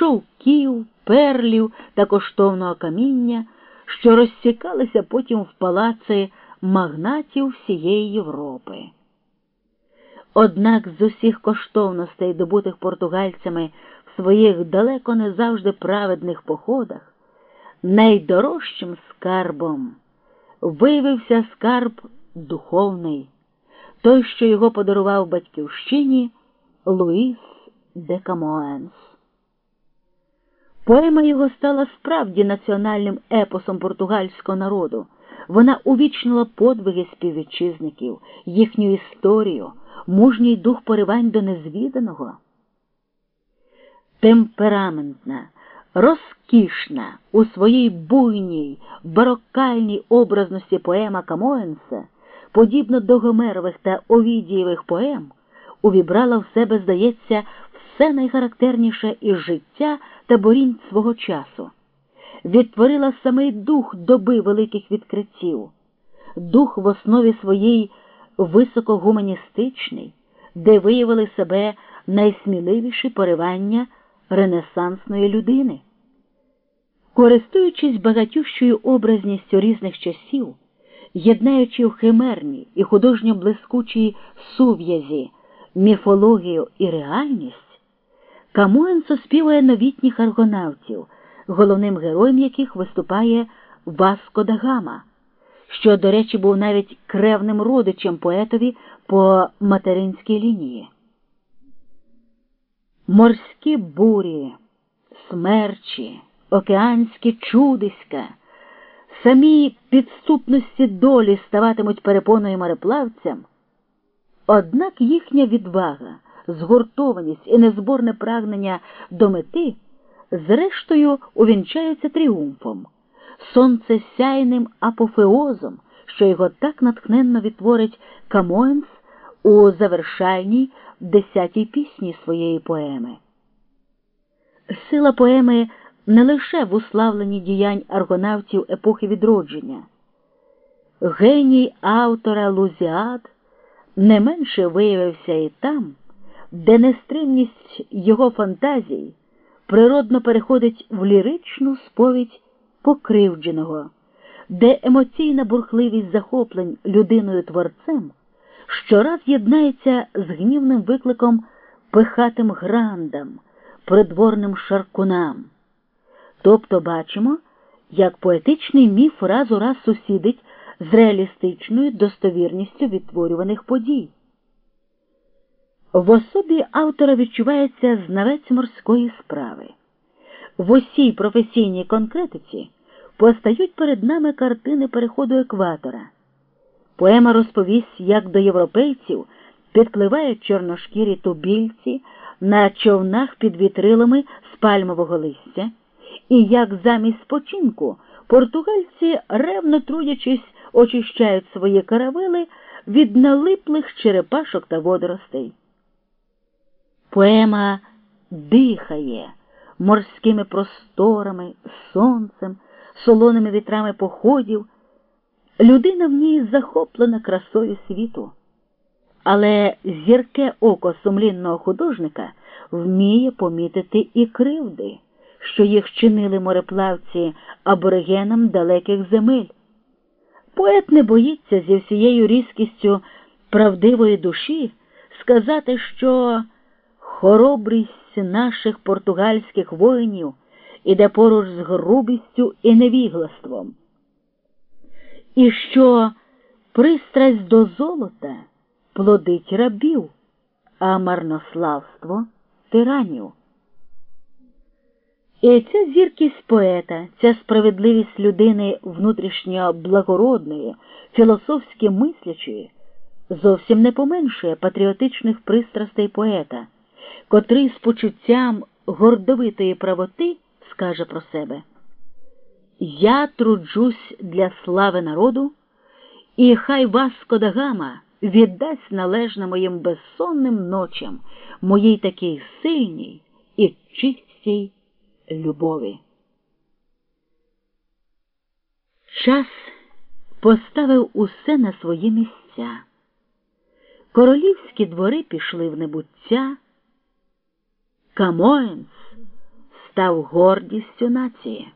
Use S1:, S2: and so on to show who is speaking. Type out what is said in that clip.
S1: шовків, перлів та коштовного каміння, що розсікалися потім в палаци магнатів всієї Європи. Однак з усіх коштовностей, добутих португальцями в своїх далеко не завжди праведних походах, найдорожчим скарбом виявився скарб духовний, той, що його подарував батьківщині Луїс де Камоенс. Поема його стала справді національним епосом португальського народу. Вона увічнила подвиги співвітчизників, їхню історію, мужній дух поривань до незвіданого. Темпераментна, розкішна у своїй буйній, бароковій образності поема Камоенса, подібно до Гомерових та Овідієвих поем, увібрала в себе, здається, все найхарактерніше із життя та борінь свого часу, відтворила самий дух доби великих відкриттів, дух в основі своїй високогуманістичний, де виявили себе найсміливіші поривання ренесансної людини. Користуючись багатющою образністю різних часів, єднаючи в химерній і художньо блискучій сув'язі міфологію і реальність, Камоен соспівує новітніх аргонавтів, головним героєм яких виступає Васко да Гама, що, до речі, був навіть кревним родичем поетові по материнській лінії. Морські бурі, смерчі, океанські чудиська, самі підступності долі ставатимуть перепоною мореплавцям, однак їхня відвага згуртованість і незборне прагнення до мети, зрештою увінчаються тріумфом, сонцесяйним апофеозом, що його так натхненно відтворить Камоенс у завершальній десятій пісні своєї поеми. Сила поеми не лише в уславленні діянь аргонавтів епохи відродження. Геній автора Лузіад не менше виявився і там де нестримність його фантазій природно переходить в ліричну сповідь покривдженого, де емоційна бурхливість захоплень людиною творцем щораз єднається з гнівним викликом пихатим грандам, придворним шаркунам. Тобто бачимо, як поетичний міф раз у раз сусідить з реалістичною достовірністю відтворюваних подій. В особі автора відчувається знавець морської справи. В усій професійній конкретиці постають перед нами картини переходу екватора. Поема розповість, як до європейців підпливають чорношкірі тубільці на човнах під вітрилами з пальмового листя, і як замість спочинку португальці, ревно трудячись, очищають свої каравели від налиплих черепашок та водоростей. Поема дихає морськими просторами, сонцем, солоними вітрами походів. Людина в ній захоплена красою світу, але зірке око сумлінного художника вміє помітити і кривди, що їх чинили мореплавці аборигенам далеких земель. Поет не боїться зі всією різкістю правдивої душі сказати, що хоробрість наших португальських воїнів іде поруч з грубістю і невіглаством. І що пристрасть до золота плодить рабів, а марнославство тиранів. І ця зіркість поета, ця справедливість людини внутрішньо благородної, філософськи мислячої, зовсім не поменшує патріотичних пристрастей поета котрий з почуттям гордовитої правоти скаже про себе Я труджусь для слави народу, і хай Васко да Гама віддасть належне моїм безсонним ночам, моїй такій сильній і чистій любові. Час поставив усе на свої місця. Королівські двори пішли в небуття. Камоенс став гордістю нації.